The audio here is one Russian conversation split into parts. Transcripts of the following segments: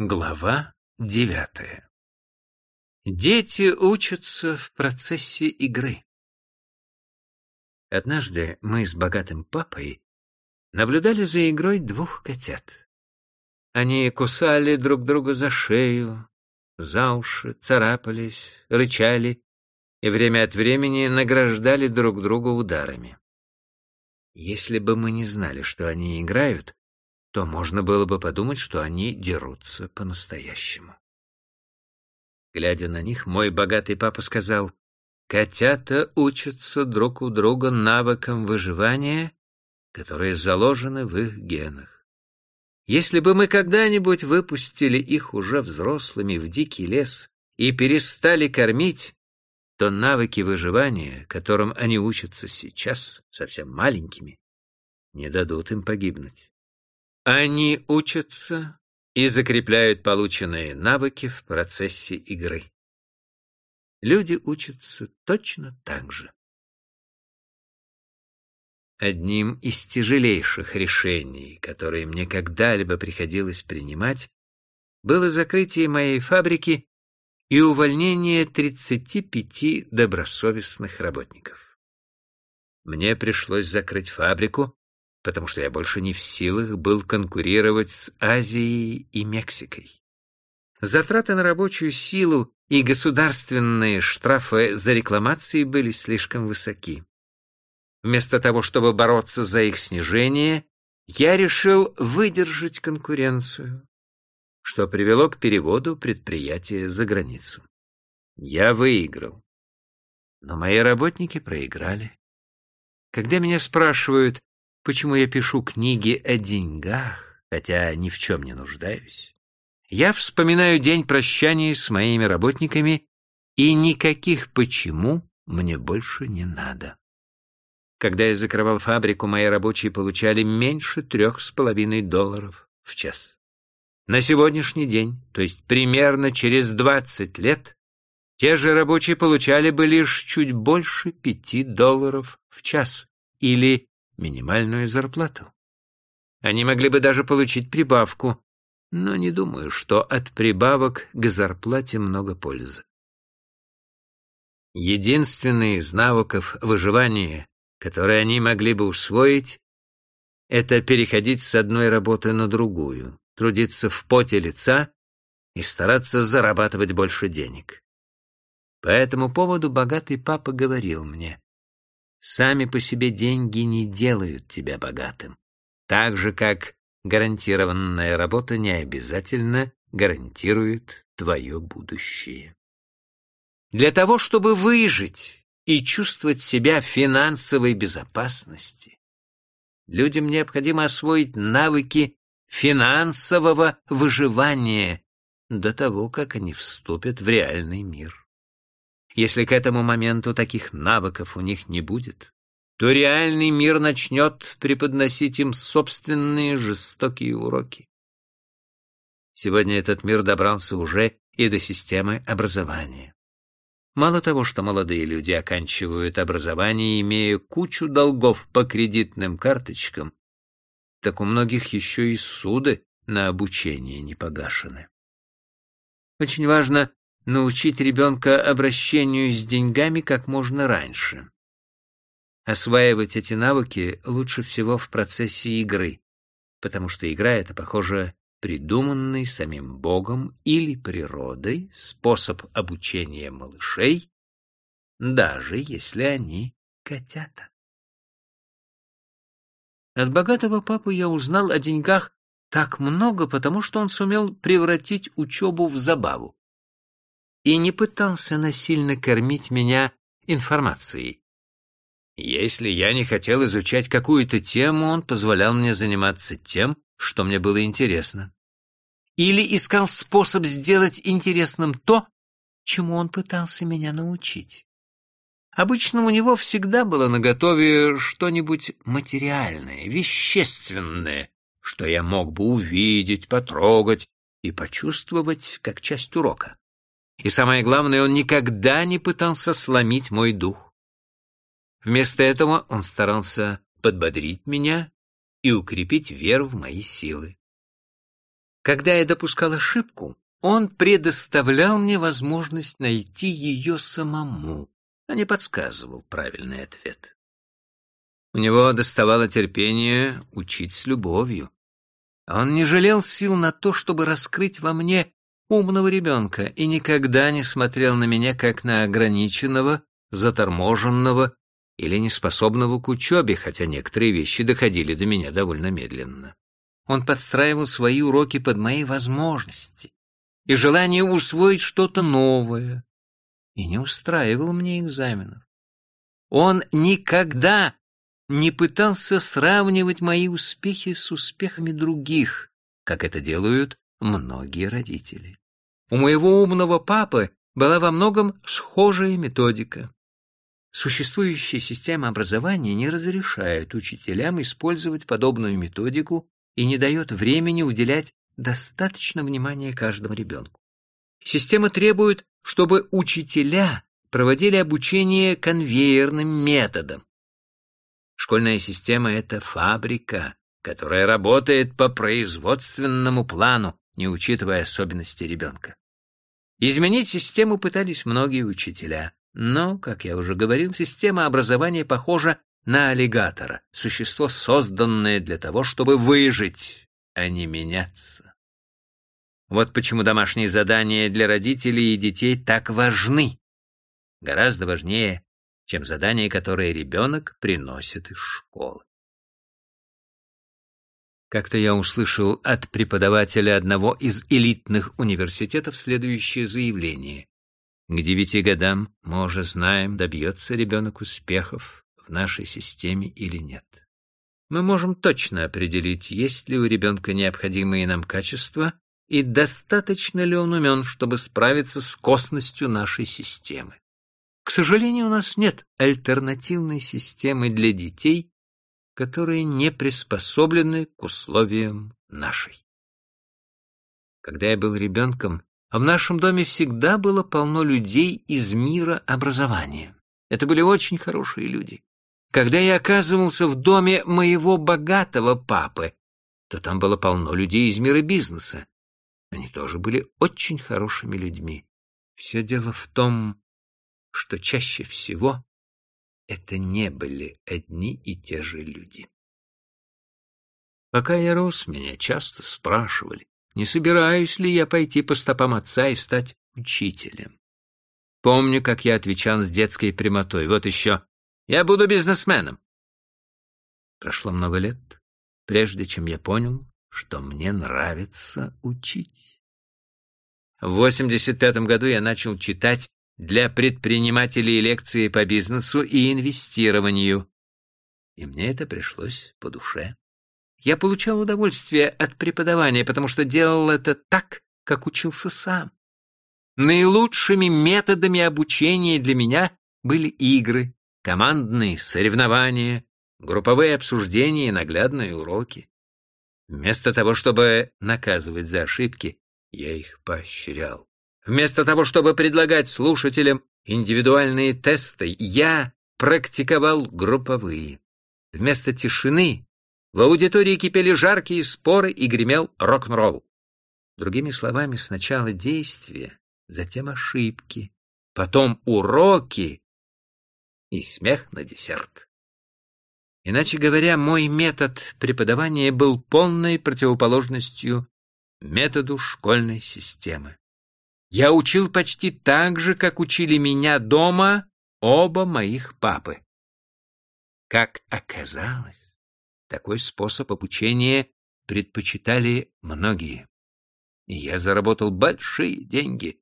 Глава девятая Дети учатся в процессе игры. Однажды мы с богатым папой наблюдали за игрой двух котят. Они кусали друг друга за шею, за уши, царапались, рычали и время от времени награждали друг друга ударами. Если бы мы не знали, что они играют, то можно было бы подумать, что они дерутся по-настоящему. Глядя на них, мой богатый папа сказал, «Котята учатся друг у друга навыкам выживания, которые заложены в их генах. Если бы мы когда-нибудь выпустили их уже взрослыми в дикий лес и перестали кормить, то навыки выживания, которым они учатся сейчас, совсем маленькими, не дадут им погибнуть. Они учатся и закрепляют полученные навыки в процессе игры. Люди учатся точно так же. Одним из тяжелейших решений, которые мне когда-либо приходилось принимать, было закрытие моей фабрики и увольнение 35 добросовестных работников. Мне пришлось закрыть фабрику, потому что я больше не в силах был конкурировать с Азией и Мексикой. Затраты на рабочую силу и государственные штрафы за рекламации были слишком высоки. Вместо того, чтобы бороться за их снижение, я решил выдержать конкуренцию, что привело к переводу предприятия за границу. Я выиграл, но мои работники проиграли. Когда меня спрашивают, почему я пишу книги о деньгах, хотя ни в чем не нуждаюсь. Я вспоминаю день прощания с моими работниками, и никаких «почему» мне больше не надо. Когда я закрывал фабрику, мои рабочие получали меньше трех с половиной долларов в час. На сегодняшний день, то есть примерно через 20 лет, те же рабочие получали бы лишь чуть больше пяти долларов в час или минимальную зарплату. Они могли бы даже получить прибавку, но не думаю, что от прибавок к зарплате много пользы. Единственный из навыков выживания, который они могли бы усвоить, это переходить с одной работы на другую, трудиться в поте лица и стараться зарабатывать больше денег. По этому поводу богатый папа говорил мне, Сами по себе деньги не делают тебя богатым. Так же, как гарантированная работа не обязательно гарантирует твое будущее. Для того, чтобы выжить и чувствовать себя в финансовой безопасности, людям необходимо освоить навыки финансового выживания до того, как они вступят в реальный мир. Если к этому моменту таких навыков у них не будет, то реальный мир начнет преподносить им собственные жестокие уроки. Сегодня этот мир добрался уже и до системы образования. Мало того, что молодые люди оканчивают образование, имея кучу долгов по кредитным карточкам, так у многих еще и суды на обучение не погашены. Очень важно научить ребенка обращению с деньгами как можно раньше. Осваивать эти навыки лучше всего в процессе игры, потому что игра — это, похоже, придуманный самим Богом или природой способ обучения малышей, даже если они котята. От богатого папы я узнал о деньгах так много, потому что он сумел превратить учебу в забаву и не пытался насильно кормить меня информацией. Если я не хотел изучать какую-то тему, он позволял мне заниматься тем, что мне было интересно. Или искал способ сделать интересным то, чему он пытался меня научить. Обычно у него всегда было наготове что-нибудь материальное, вещественное, что я мог бы увидеть, потрогать и почувствовать как часть урока. И самое главное, он никогда не пытался сломить мой дух. Вместо этого он старался подбодрить меня и укрепить веру в мои силы. Когда я допускал ошибку, он предоставлял мне возможность найти ее самому, а не подсказывал правильный ответ. У него доставало терпение учить с любовью. Он не жалел сил на то, чтобы раскрыть во мне умного ребенка и никогда не смотрел на меня как на ограниченного, заторможенного или неспособного к учебе, хотя некоторые вещи доходили до меня довольно медленно. Он подстраивал свои уроки под мои возможности и желание усвоить что-то новое, и не устраивал мне экзаменов. Он никогда не пытался сравнивать мои успехи с успехами других, как это делают многие родители. У моего умного папы была во многом схожая методика. Существующая система образования не разрешает учителям использовать подобную методику и не дает времени уделять достаточно внимания каждому ребенку. Система требует, чтобы учителя проводили обучение конвейерным методом. Школьная система — это фабрика, которая работает по производственному плану, не учитывая особенности ребенка. Изменить систему пытались многие учителя, но, как я уже говорил, система образования похожа на аллигатора, существо, созданное для того, чтобы выжить, а не меняться. Вот почему домашние задания для родителей и детей так важны. Гораздо важнее, чем задания, которые ребенок приносит из школы. Как-то я услышал от преподавателя одного из элитных университетов следующее заявление. К девяти годам мы уже знаем, добьется ребенок успехов в нашей системе или нет. Мы можем точно определить, есть ли у ребенка необходимые нам качества и достаточно ли он умен, чтобы справиться с косностью нашей системы. К сожалению, у нас нет альтернативной системы для детей, которые не приспособлены к условиям нашей. Когда я был ребенком, в нашем доме всегда было полно людей из мира образования. Это были очень хорошие люди. Когда я оказывался в доме моего богатого папы, то там было полно людей из мира бизнеса. Они тоже были очень хорошими людьми. Все дело в том, что чаще всего это не были одни и те же люди. Пока я рос, меня часто спрашивали, не собираюсь ли я пойти по стопам отца и стать учителем. Помню, как я отвечал с детской прямотой. Вот еще, я буду бизнесменом. Прошло много лет, прежде чем я понял, что мне нравится учить. В 85 году я начал читать для предпринимателей лекции по бизнесу и инвестированию. И мне это пришлось по душе. Я получал удовольствие от преподавания, потому что делал это так, как учился сам. Наилучшими методами обучения для меня были игры, командные соревнования, групповые обсуждения и наглядные уроки. Вместо того, чтобы наказывать за ошибки, я их поощрял. Вместо того, чтобы предлагать слушателям индивидуальные тесты, я практиковал групповые. Вместо тишины в аудитории кипели жаркие споры и гремел рок-н-ролл. Другими словами, сначала действия, затем ошибки, потом уроки и смех на десерт. Иначе говоря, мой метод преподавания был полной противоположностью методу школьной системы. Я учил почти так же, как учили меня дома оба моих папы. Как оказалось, такой способ обучения предпочитали многие. И я заработал большие деньги,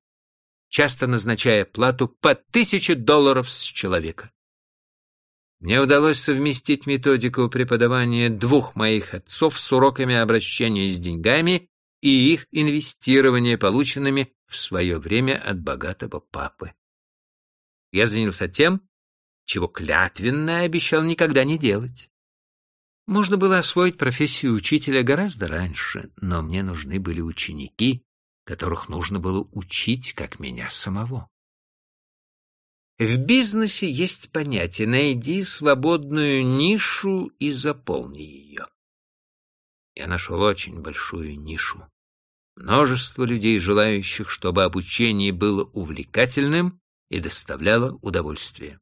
часто назначая плату по тысяче долларов с человека. Мне удалось совместить методику преподавания двух моих отцов с уроками обращения с деньгами и их инвестирования, полученными в свое время от богатого папы. Я занялся тем, чего клятвенно обещал никогда не делать. Можно было освоить профессию учителя гораздо раньше, но мне нужны были ученики, которых нужно было учить, как меня самого. В бизнесе есть понятие «найди свободную нишу и заполни ее». Я нашел очень большую нишу множество людей, желающих, чтобы обучение было увлекательным и доставляло удовольствие.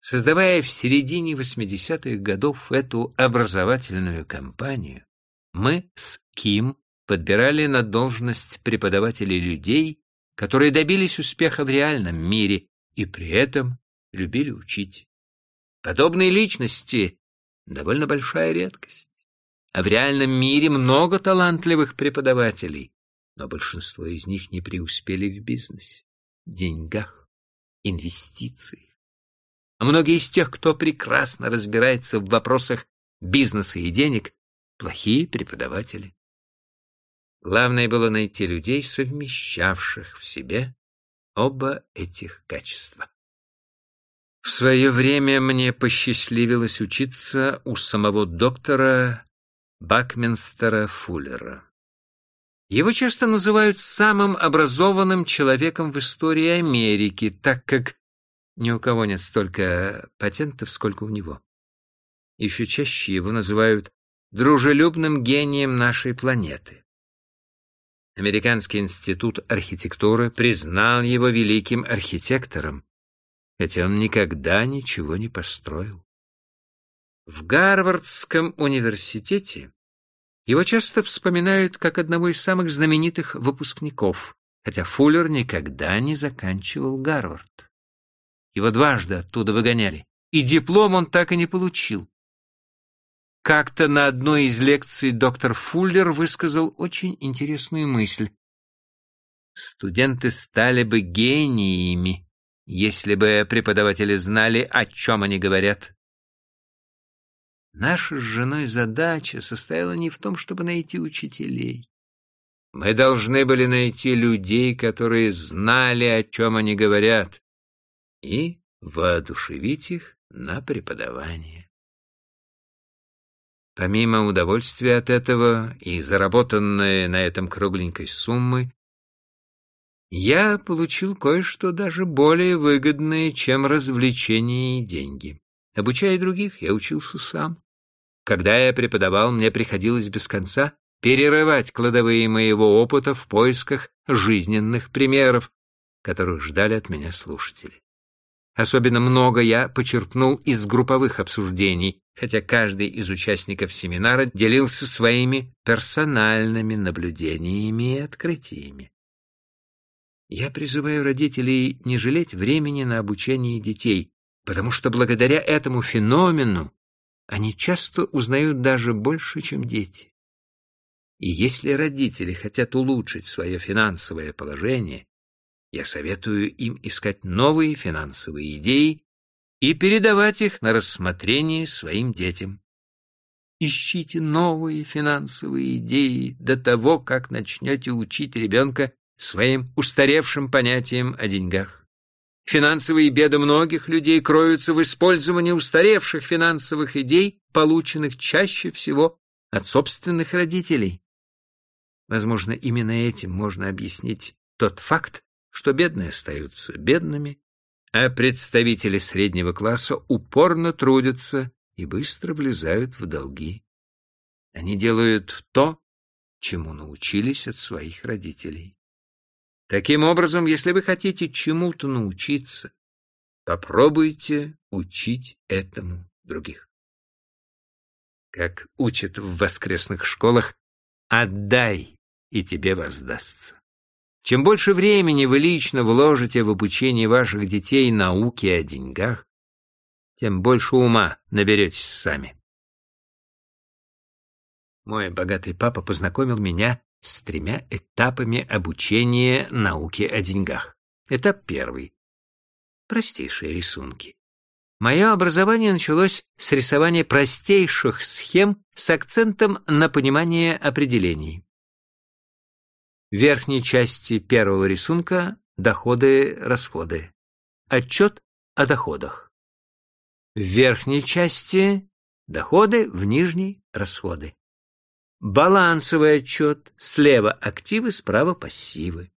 Создавая в середине 80-х годов эту образовательную кампанию, мы с Ким подбирали на должность преподавателей людей, которые добились успеха в реальном мире и при этом любили учить. Подобные личности — довольно большая редкость. В реальном мире много талантливых преподавателей, но большинство из них не преуспели в бизнесе, деньгах, инвестициях. А многие из тех, кто прекрасно разбирается в вопросах бизнеса и денег, плохие преподаватели. Главное было найти людей, совмещавших в себе оба этих качества. В свое время мне посчастливилось учиться у самого доктора Бакминстера Фуллера. Его часто называют самым образованным человеком в истории Америки, так как ни у кого нет столько патентов, сколько у него. Еще чаще его называют дружелюбным гением нашей планеты. Американский институт архитектуры признал его великим архитектором, хотя он никогда ничего не построил. В Гарвардском университете его часто вспоминают как одного из самых знаменитых выпускников, хотя Фуллер никогда не заканчивал Гарвард. Его дважды оттуда выгоняли, и диплом он так и не получил. Как-то на одной из лекций доктор Фуллер высказал очень интересную мысль. Студенты стали бы гениями, если бы преподаватели знали, о чем они говорят. Наша с женой задача состояла не в том, чтобы найти учителей. Мы должны были найти людей, которые знали, о чем они говорят, и воодушевить их на преподавание. Помимо удовольствия от этого и заработанной на этом кругленькой суммы, я получил кое-что даже более выгодное, чем развлечения и деньги. Обучая других, я учился сам. Когда я преподавал, мне приходилось без конца перерывать кладовые моего опыта в поисках жизненных примеров, которых ждали от меня слушатели. Особенно много я почерпнул из групповых обсуждений, хотя каждый из участников семинара делился своими персональными наблюдениями и открытиями. Я призываю родителей не жалеть времени на обучение детей, потому что благодаря этому феномену они часто узнают даже больше, чем дети. И если родители хотят улучшить свое финансовое положение, я советую им искать новые финансовые идеи и передавать их на рассмотрение своим детям. Ищите новые финансовые идеи до того, как начнете учить ребенка своим устаревшим понятиям о деньгах. Финансовые беды многих людей кроются в использовании устаревших финансовых идей, полученных чаще всего от собственных родителей. Возможно, именно этим можно объяснить тот факт, что бедные остаются бедными, а представители среднего класса упорно трудятся и быстро влезают в долги. Они делают то, чему научились от своих родителей. Таким образом, если вы хотите чему-то научиться, попробуйте учить этому других. Как учат в воскресных школах, отдай, и тебе воздастся. Чем больше времени вы лично вложите в обучение ваших детей науке о деньгах, тем больше ума наберетесь сами. Мой богатый папа познакомил меня с тремя этапами обучения науке о деньгах. Этап первый. Простейшие рисунки. Мое образование началось с рисования простейших схем с акцентом на понимание определений. В верхней части первого рисунка доходы-расходы. Отчет о доходах. В верхней части доходы, в нижней расходы. Балансовый отчет. Слева активы, справа пассивы.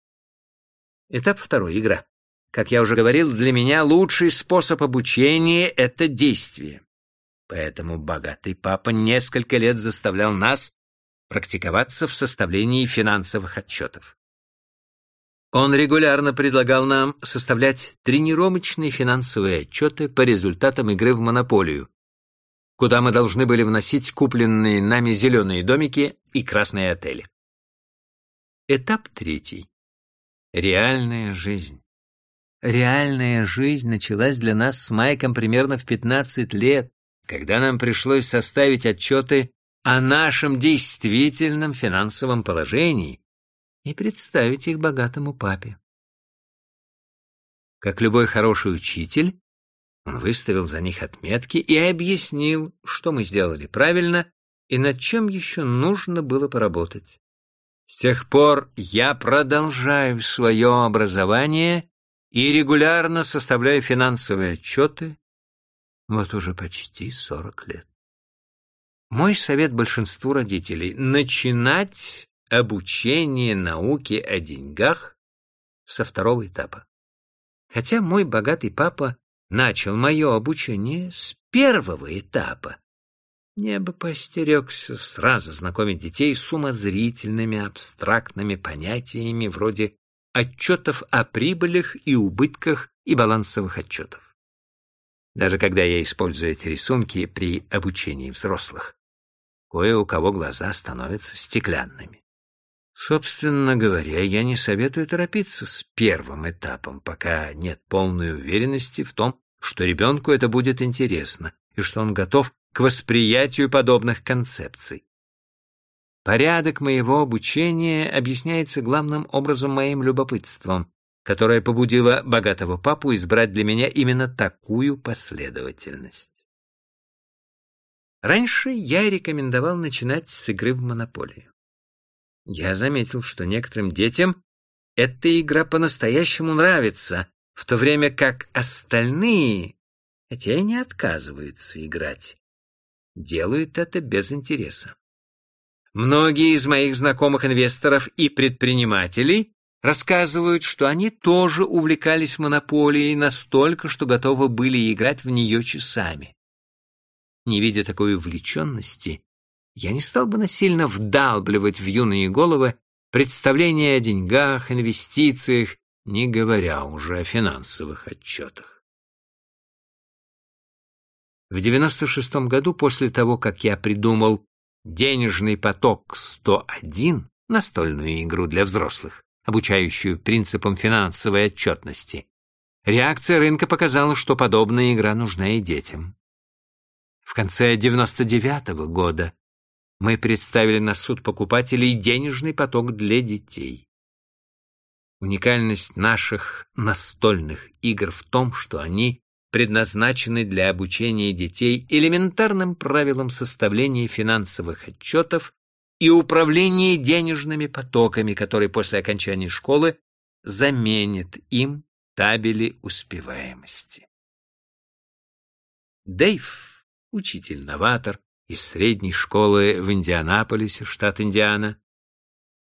Этап второй. Игра. Как я уже говорил, для меня лучший способ обучения — это действие. Поэтому богатый папа несколько лет заставлял нас практиковаться в составлении финансовых отчетов. Он регулярно предлагал нам составлять тренировочные финансовые отчеты по результатам игры в монополию, куда мы должны были вносить купленные нами зеленые домики и красные отели. Этап третий. Реальная жизнь. Реальная жизнь началась для нас с Майком примерно в 15 лет, когда нам пришлось составить отчеты о нашем действительном финансовом положении и представить их богатому папе. Как любой хороший учитель, он выставил за них отметки и объяснил, что мы сделали правильно и над чем еще нужно было поработать. С тех пор я продолжаю свое образование и регулярно составляю финансовые отчеты вот уже почти 40 лет. Мой совет большинству родителей — начинать обучение науке о деньгах со второго этапа. Хотя мой богатый папа начал мое обучение с первого этапа, я бы постерегся сразу знакомить детей с умозрительными абстрактными понятиями вроде отчетов о прибылях и убытках и балансовых отчетов. Даже когда я использую эти рисунки при обучении взрослых, кое у кого глаза становятся стеклянными. Собственно говоря, я не советую торопиться с первым этапом, пока нет полной уверенности в том, что ребенку это будет интересно и что он готов к восприятию подобных концепций. Порядок моего обучения объясняется главным образом моим любопытством, которое побудило богатого папу избрать для меня именно такую последовательность. Раньше я рекомендовал начинать с игры в монополию. Я заметил, что некоторым детям эта игра по-настоящему нравится, в то время как остальные, хотя и не отказываются играть, делают это без интереса. Многие из моих знакомых инвесторов и предпринимателей рассказывают, что они тоже увлекались монополией настолько, что готовы были играть в нее часами. Не видя такой увлеченности, я не стал бы насильно вдалбливать в юные головы представления о деньгах, инвестициях, не говоря уже о финансовых отчетах. В 96 году, после того, как я придумал денежный поток 101, настольную игру для взрослых, обучающую принципам финансовой отчетности, реакция рынка показала, что подобная игра нужна и детям. В конце 99 -го года мы представили на суд покупателей денежный поток для детей. Уникальность наших настольных игр в том, что они предназначены для обучения детей элементарным правилам составления финансовых отчетов и управления денежными потоками, которые после окончания школы заменят им табели успеваемости. Дэйв, учитель-новатор из средней школы в Индианаполисе, штат Индиана,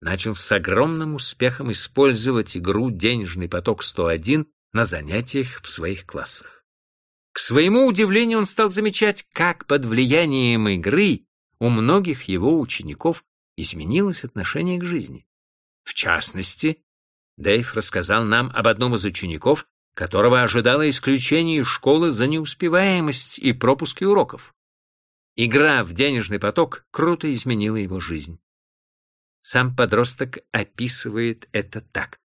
начал с огромным успехом использовать игру «Денежный поток 101» на занятиях в своих классах. К своему удивлению он стал замечать, как под влиянием игры у многих его учеников изменилось отношение к жизни. В частности, Дэйв рассказал нам об одном из учеников, которого ожидало исключение из школы за неуспеваемость и пропуски уроков. Игра в денежный поток круто изменила его жизнь. Сам подросток описывает это так.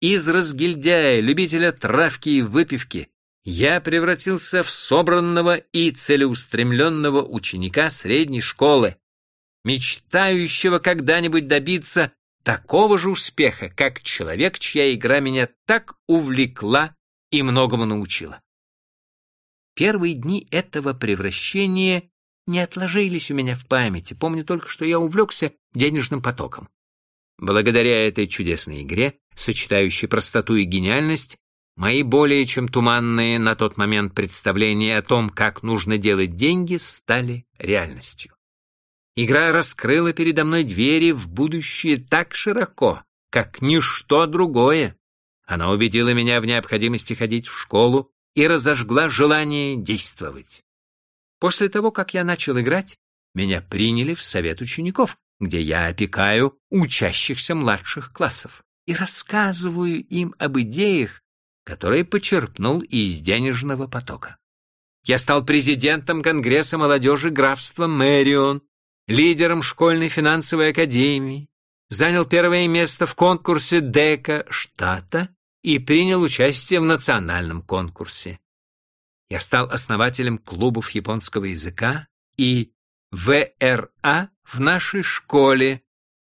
Из разгильдяя, любителя травки и выпивки, я превратился в собранного и целеустремленного ученика средней школы, мечтающего когда-нибудь добиться такого же успеха, как человек, чья игра меня так увлекла и многому научила. Первые дни этого превращения не отложились у меня в памяти. Помню только, что я увлекся денежным потоком. Благодаря этой чудесной игре, сочетающей простоту и гениальность, Мои более чем туманные на тот момент представления о том, как нужно делать деньги, стали реальностью. Игра раскрыла передо мной двери в будущее так широко, как ничто другое. Она убедила меня в необходимости ходить в школу и разожгла желание действовать. После того, как я начал играть, меня приняли в совет учеников, где я опекаю учащихся младших классов и рассказываю им об идеях, которые почерпнул из денежного потока. Я стал президентом Конгресса молодежи графства Мэрион, лидером школьной финансовой академии, занял первое место в конкурсе ДЭКа штата и принял участие в национальном конкурсе. Я стал основателем клубов японского языка и ВРА в нашей школе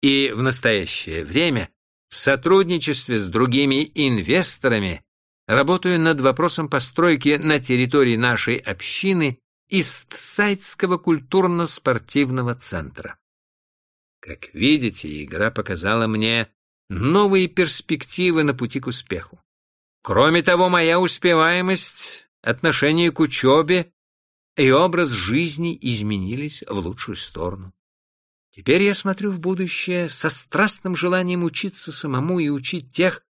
и в настоящее время в сотрудничестве с другими инвесторами работаю над вопросом постройки на территории нашей общины Истсайдского культурно-спортивного центра. Как видите, игра показала мне новые перспективы на пути к успеху. Кроме того, моя успеваемость, отношение к учебе и образ жизни изменились в лучшую сторону. Теперь я смотрю в будущее со страстным желанием учиться самому и учить тех,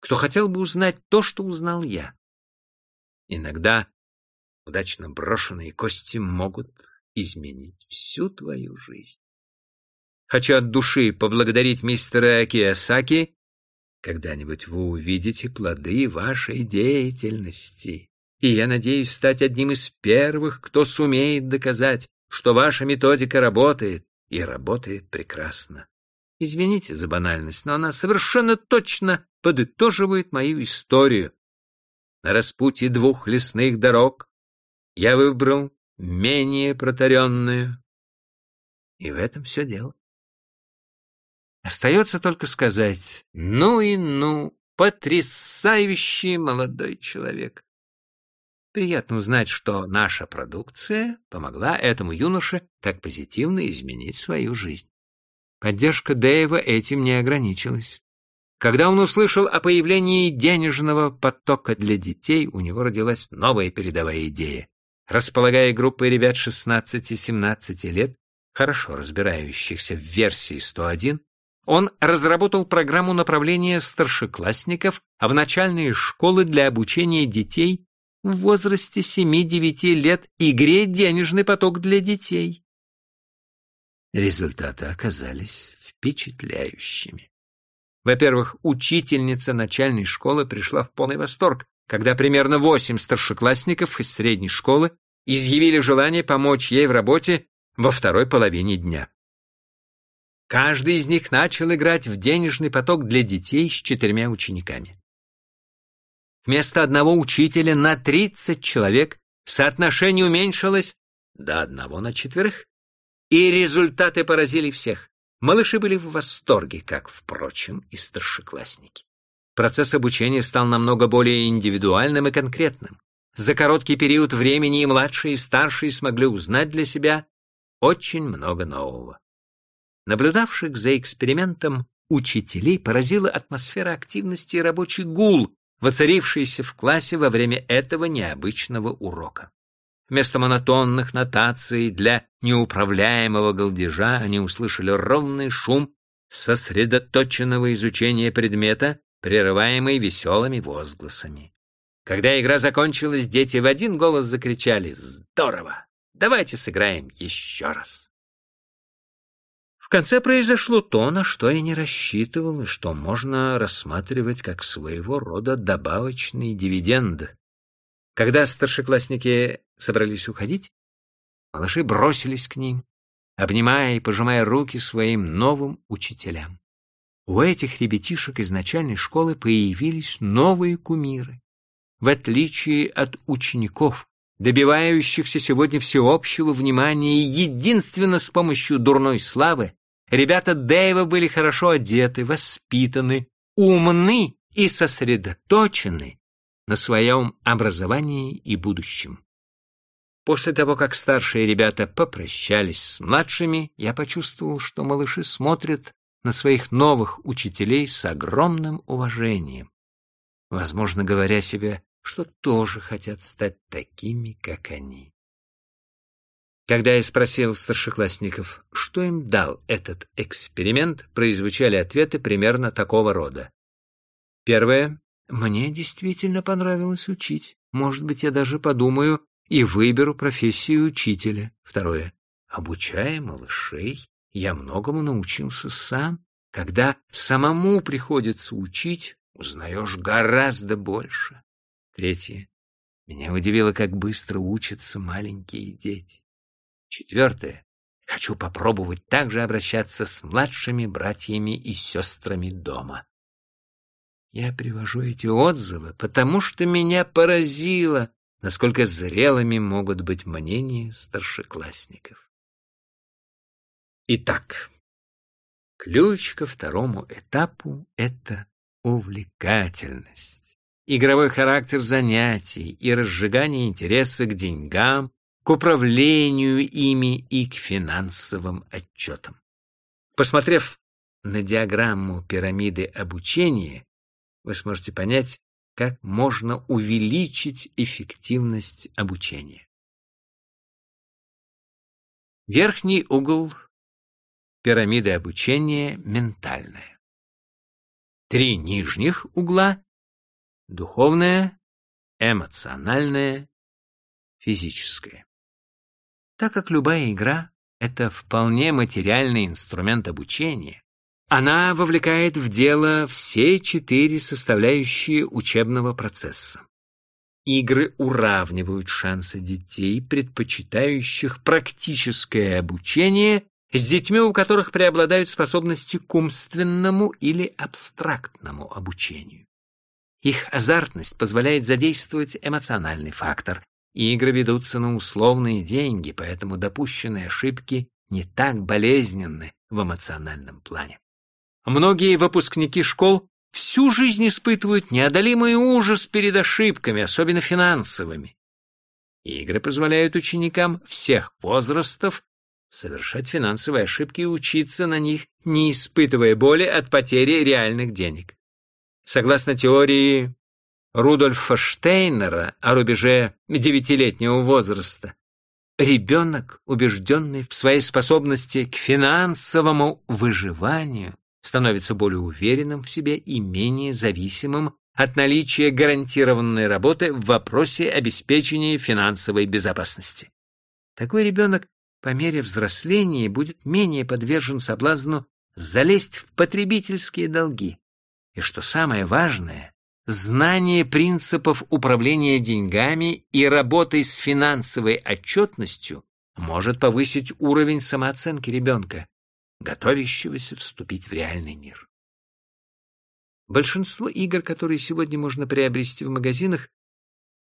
кто хотел бы узнать то, что узнал я. Иногда удачно брошенные кости могут изменить всю твою жизнь. Хочу от души поблагодарить мистера Киосаки. Когда-нибудь вы увидите плоды вашей деятельности. И я надеюсь стать одним из первых, кто сумеет доказать, что ваша методика работает, и работает прекрасно. Извините за банальность, но она совершенно точно подытоживает мою историю. На распутье двух лесных дорог я выбрал менее протаренную. И в этом все дело. Остается только сказать «ну и ну, потрясающий молодой человек». Приятно узнать, что наша продукция помогла этому юноше так позитивно изменить свою жизнь. Поддержка Дэйва этим не ограничилась. Когда он услышал о появлении денежного потока для детей, у него родилась новая передовая идея. Располагая группой ребят 16-17 лет, хорошо разбирающихся в версии 101, он разработал программу направления старшеклассников в начальные школы для обучения детей в возрасте 7-9 лет игре «Денежный поток для детей». Результаты оказались впечатляющими. Во-первых, учительница начальной школы пришла в полный восторг, когда примерно восемь старшеклассников из средней школы изъявили желание помочь ей в работе во второй половине дня. Каждый из них начал играть в денежный поток для детей с четырьмя учениками. Вместо одного учителя на 30 человек соотношение уменьшилось до одного на четверых. И результаты поразили всех. Малыши были в восторге, как, впрочем, и старшеклассники. Процесс обучения стал намного более индивидуальным и конкретным. За короткий период времени и младшие, и старшие смогли узнать для себя очень много нового. Наблюдавших за экспериментом учителей поразила атмосфера активности и рабочий гул, воцарившийся в классе во время этого необычного урока. Вместо монотонных нотаций для неуправляемого голдежа они услышали ровный шум сосредоточенного изучения предмета, прерываемый веселыми возгласами. Когда игра закончилась, дети в один голос закричали «Здорово! Давайте сыграем еще раз!» В конце произошло то, на что я не рассчитывал, и что можно рассматривать как своего рода добавочный дивиденд. Когда старшеклассники собрались уходить, малыши бросились к ним, обнимая и пожимая руки своим новым учителям. У этих ребятишек из начальной школы появились новые кумиры. В отличие от учеников, добивающихся сегодня всеобщего внимания единственно с помощью дурной славы, Ребята Дэйва были хорошо одеты, воспитаны, умны и сосредоточены на своем образовании и будущем. После того, как старшие ребята попрощались с младшими, я почувствовал, что малыши смотрят на своих новых учителей с огромным уважением, возможно, говоря себе, что тоже хотят стать такими, как они. Когда я спросил старшеклассников, что им дал этот эксперимент, прозвучали ответы примерно такого рода. Первое. Мне действительно понравилось учить. Может быть, я даже подумаю и выберу профессию учителя. Второе. Обучая малышей, Я многому научился сам. Когда самому приходится учить, узнаешь гораздо больше. Третье. Меня удивило, как быстро учатся маленькие дети. Четвертое. Хочу попробовать также обращаться с младшими братьями и сестрами дома. Я привожу эти отзывы, потому что меня поразило, насколько зрелыми могут быть мнения старшеклассников. Итак, ключ ко второму этапу — это увлекательность, игровой характер занятий и разжигание интереса к деньгам, к управлению ими и к финансовым отчетам. Посмотрев на диаграмму пирамиды обучения, вы сможете понять, как можно увеличить эффективность обучения. Верхний угол пирамиды обучения ментальная. Три нижних угла — духовное, эмоциональное, физическое. Так как любая игра — это вполне материальный инструмент обучения, она вовлекает в дело все четыре составляющие учебного процесса. Игры уравнивают шансы детей, предпочитающих практическое обучение, с детьми, у которых преобладают способности к умственному или абстрактному обучению. Их азартность позволяет задействовать эмоциональный фактор, Игры ведутся на условные деньги, поэтому допущенные ошибки не так болезненны в эмоциональном плане. Многие выпускники школ всю жизнь испытывают неодолимый ужас перед ошибками, особенно финансовыми. Игры позволяют ученикам всех возрастов совершать финансовые ошибки и учиться на них, не испытывая боли от потери реальных денег. Согласно теории Рудольфа Штейнера о рубеже девятилетнего возраста. Ребенок, убежденный в своей способности к финансовому выживанию, становится более уверенным в себе и менее зависимым от наличия гарантированной работы в вопросе обеспечения финансовой безопасности. Такой ребенок по мере взросления будет менее подвержен соблазну залезть в потребительские долги. И что самое важное, знание принципов управления деньгами и работой с финансовой отчетностью может повысить уровень самооценки ребенка, готовящегося вступить в реальный мир. Большинство игр, которые сегодня можно приобрести в магазинах,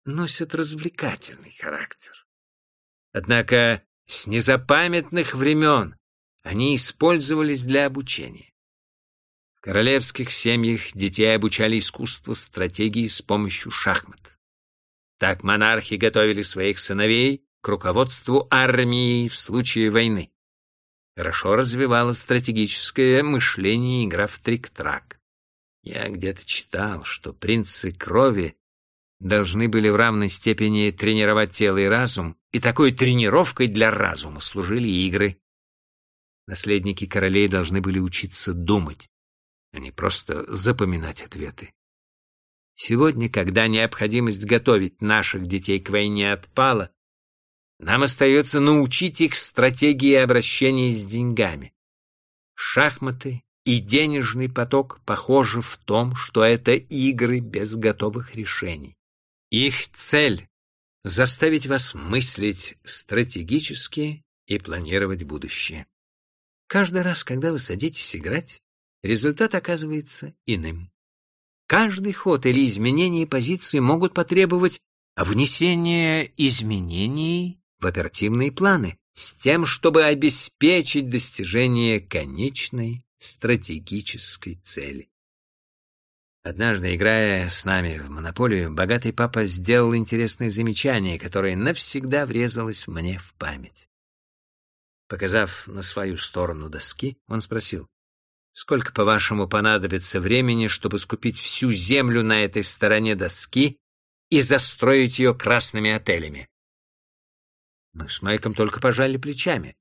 носят развлекательный характер. Однако с незапамятных времен они использовались для обучения королевских семьях детей обучали искусству стратегии с помощью шахмат. Так монархи готовили своих сыновей к руководству армией в случае войны. Хорошо развивалось стратегическое мышление игра в трик-трак. Я где-то читал, что принцы крови должны были в равной степени тренировать тело и разум, и такой тренировкой для разума служили игры. Наследники королей должны были учиться думать, а не просто запоминать ответы. Сегодня, когда необходимость готовить наших детей к войне отпала, нам остается научить их стратегии обращения с деньгами. Шахматы и денежный поток похожи в том, что это игры без готовых решений. Их цель — заставить вас мыслить стратегически и планировать будущее. Каждый раз, когда вы садитесь играть, результат оказывается иным. Каждый ход или изменение позиции могут потребовать внесения изменений в оперативные планы с тем, чтобы обеспечить достижение конечной стратегической цели. Однажды, играя с нами в монополию, богатый папа сделал интересное замечание, которое навсегда врезалось мне в память. Показав на свою сторону доски, он спросил, Сколько, по-вашему, понадобится времени, чтобы скупить всю землю на этой стороне доски и застроить ее красными отелями? Мы с Майком только пожали плечами.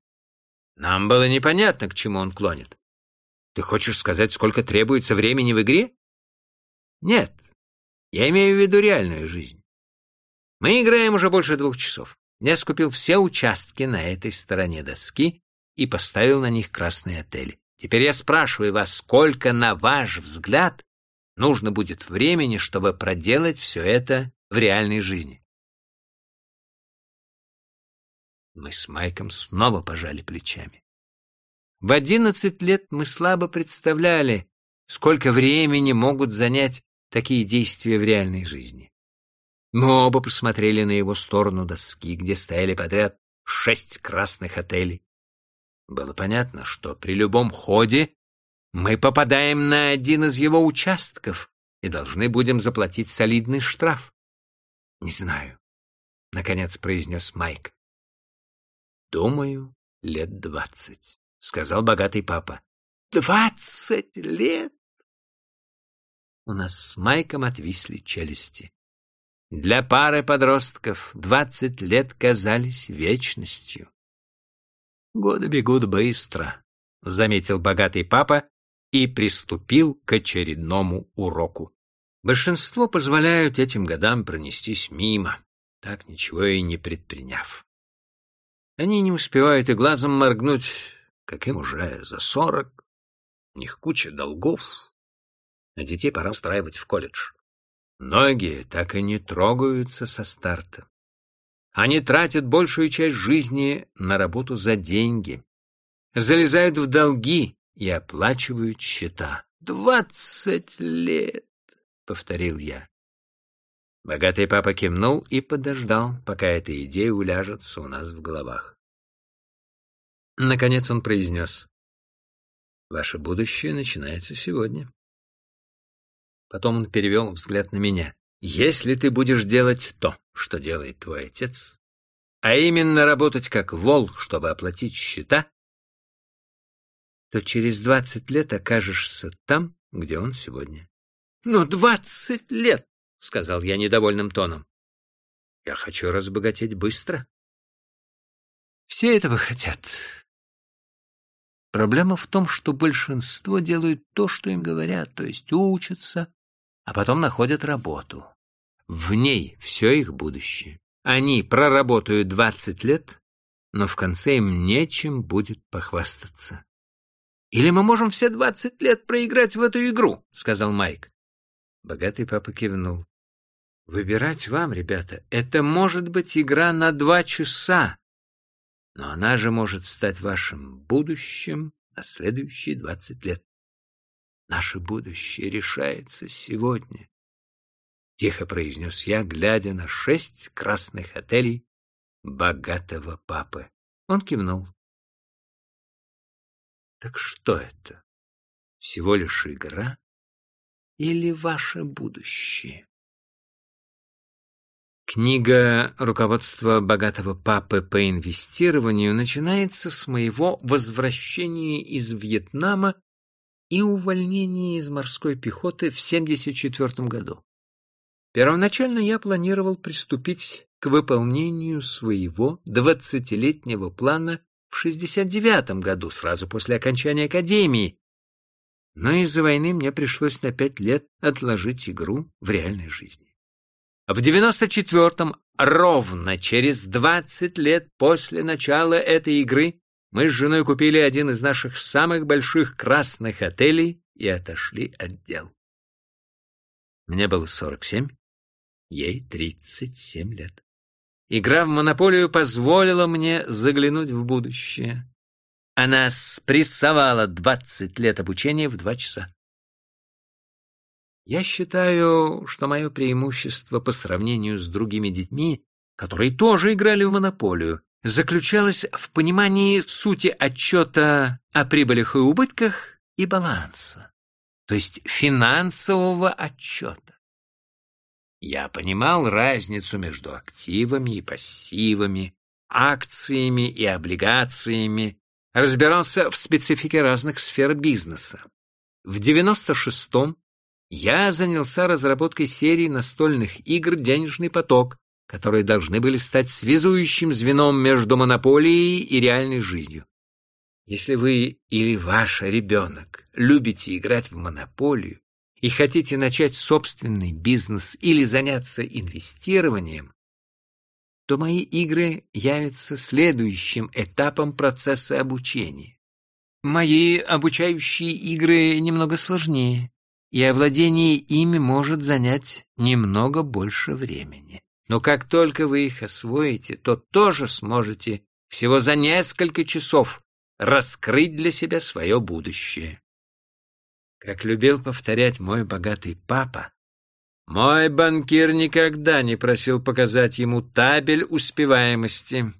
Нам было непонятно, к чему он клонит. Ты хочешь сказать, сколько требуется времени в игре? Нет, я имею в виду реальную жизнь. Мы играем уже больше двух часов. Я скупил все участки на этой стороне доски и поставил на них красный отель. Теперь я спрашиваю вас, сколько, на ваш взгляд, нужно будет времени, чтобы проделать все это в реальной жизни? Мы с Майком снова пожали плечами. В одиннадцать лет мы слабо представляли, сколько времени могут занять такие действия в реальной жизни. Мы оба посмотрели на его сторону доски, где стояли подряд шесть красных отелей. Было понятно, что при любом ходе мы попадаем на один из его участков и должны будем заплатить солидный штраф. — Не знаю, — наконец произнес Майк. — Думаю, лет двадцать, — сказал богатый папа. — Двадцать лет? У нас с Майком отвисли челюсти. Для пары подростков двадцать лет казались вечностью. «Годы бегут быстро», — заметил богатый папа и приступил к очередному уроку. Большинство позволяют этим годам пронестись мимо, так ничего и не предприняв. Они не успевают и глазом моргнуть, как им уже за сорок, у них куча долгов, а детей пора устраивать в колледж. Многие так и не трогаются со старта. Они тратят большую часть жизни на работу за деньги, залезают в долги и оплачивают счета. «Двадцать лет!» — повторил я. Богатый папа кивнул и подождал, пока эта идея уляжется у нас в головах. Наконец он произнес. «Ваше будущее начинается сегодня». Потом он перевел взгляд на меня. «Если ты будешь делать то, что делает твой отец, а именно работать как вол, чтобы оплатить счета, то через двадцать лет окажешься там, где он сегодня». «Но двадцать лет!» — сказал я недовольным тоном. «Я хочу разбогатеть быстро». Все этого хотят. Проблема в том, что большинство делают то, что им говорят, то есть учатся, а потом находят работу. В ней все их будущее. Они проработают двадцать лет, но в конце им нечем будет похвастаться. «Или мы можем все двадцать лет проиграть в эту игру», — сказал Майк. Богатый папа кивнул. «Выбирать вам, ребята, это может быть игра на два часа, но она же может стать вашим будущим на следующие двадцать лет. Наше будущее решается сегодня. Тихо произнес я, глядя на шесть красных отелей богатого папы. Он кивнул. Так что это? Всего лишь игра или ваше будущее? Книга «Руководство богатого папы по инвестированию» начинается с моего возвращения из Вьетнама и увольнение из морской пехоты в 1974 году. Первоначально я планировал приступить к выполнению своего двадцатилетнего плана в 69 году, сразу после окончания академии, но из-за войны мне пришлось на пять лет отложить игру в реальной жизни. В 94-м, ровно через 20 лет после начала этой игры, мы с женой купили один из наших самых больших красных отелей и отошли от дел. Мне было 47, ей 37 лет. Игра в монополию позволила мне заглянуть в будущее. Она спрессовала 20 лет обучения в два часа. Я считаю, что мое преимущество по сравнению с другими детьми, которые тоже играли в монополию, заключалась в понимании сути отчета о прибылях и убытках и баланса, то есть финансового отчета. Я понимал разницу между активами и пассивами, акциями и облигациями, разбирался в специфике разных сфер бизнеса. В 96-м я занялся разработкой серии настольных игр «Денежный поток», которые должны были стать связующим звеном между монополией и реальной жизнью. Если вы или ваш ребенок любите играть в монополию и хотите начать собственный бизнес или заняться инвестированием, то мои игры явятся следующим этапом процесса обучения. Мои обучающие игры немного сложнее, и овладение ими может занять немного больше времени. Но как только вы их освоите, то тоже сможете всего за несколько часов раскрыть для себя свое будущее. Как любил повторять мой богатый папа, мой банкир никогда не просил показать ему табель успеваемости.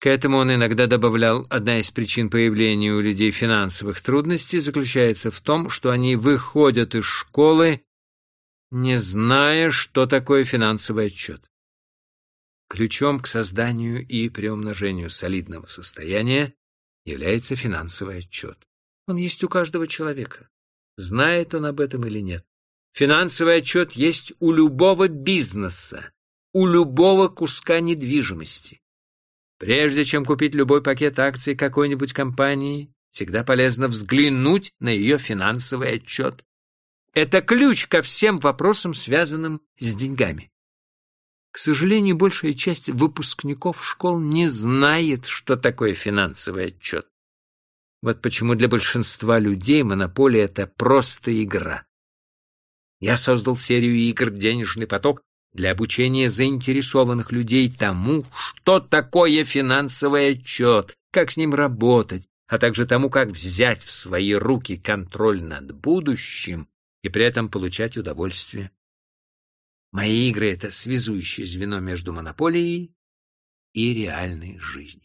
К этому он иногда добавлял, одна из причин появления у людей финансовых трудностей заключается в том, что они выходят из школы, не зная, что такое финансовый отчет. Ключом к созданию и приумножению солидного состояния является финансовый отчет. Он есть у каждого человека. Знает он об этом или нет. Финансовый отчет есть у любого бизнеса, у любого куска недвижимости. Прежде чем купить любой пакет акций какой-нибудь компании, всегда полезно взглянуть на ее финансовый отчет. Это ключ ко всем вопросам, связанным с деньгами. К сожалению, большая часть выпускников школ не знает, что такое финансовый отчет. Вот почему для большинства людей монополия — это просто игра. Я создал серию игр «Денежный поток» для обучения заинтересованных людей тому, что такое финансовый отчет, как с ним работать, а также тому, как взять в свои руки контроль над будущим и при этом получать удовольствие. Мои игры — это связующее звено между монополией и реальной жизнью.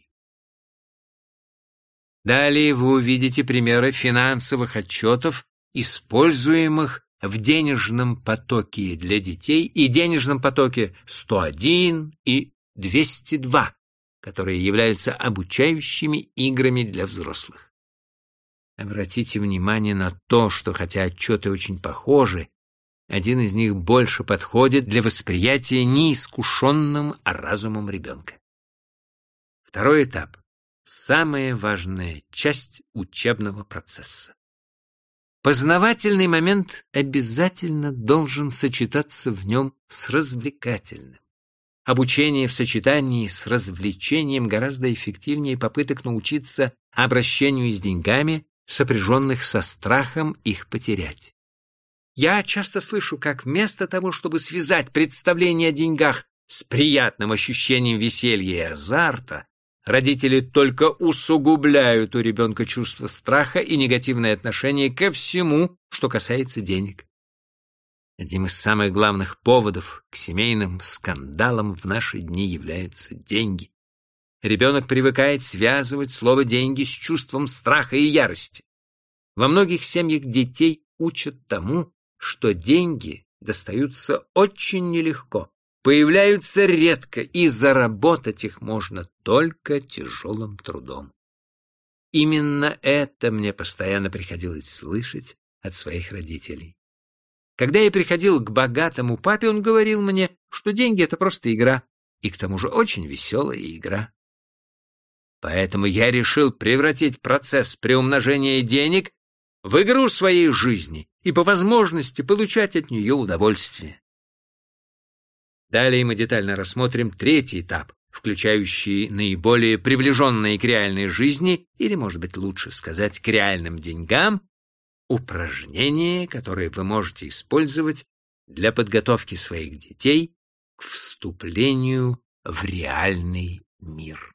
Далее вы увидите примеры финансовых отчетов, используемых в денежном потоке для детей и денежном потоке 101 и 202, которые являются обучающими играми для взрослых. Обратите внимание на то, что хотя отчеты очень похожи, один из них больше подходит для восприятия неискушенным разумом ребенка. Второй этап самая важная часть учебного процесса. Познавательный момент обязательно должен сочетаться в нем с развлекательным. Обучение в сочетании с развлечением гораздо эффективнее попыток научиться обращению с деньгами, сопряженных со страхом их потерять. Я часто слышу, как вместо того, чтобы связать представление о деньгах с приятным ощущением веселья и азарта, Родители только усугубляют у ребенка чувство страха и негативное отношение ко всему, что касается денег. Одним из самых главных поводов к семейным скандалам в наши дни являются деньги. Ребенок привыкает связывать слово «деньги» с чувством страха и ярости. Во многих семьях детей учат тому, что деньги достаются очень нелегко, появляются редко, и заработать их можно только тяжелым трудом. Именно это мне постоянно приходилось слышать от своих родителей. Когда я приходил к богатому папе, он говорил мне, что деньги — это просто игра, и к тому же очень веселая игра. Поэтому я решил превратить процесс приумножения денег в игру своей жизни и по возможности получать от нее удовольствие. Далее мы детально рассмотрим третий этап, включающий наиболее приближенные к реальной жизни, или, может быть, лучше сказать, к реальным деньгам, упражнения, которые вы можете использовать для подготовки своих детей к вступлению в реальный мир.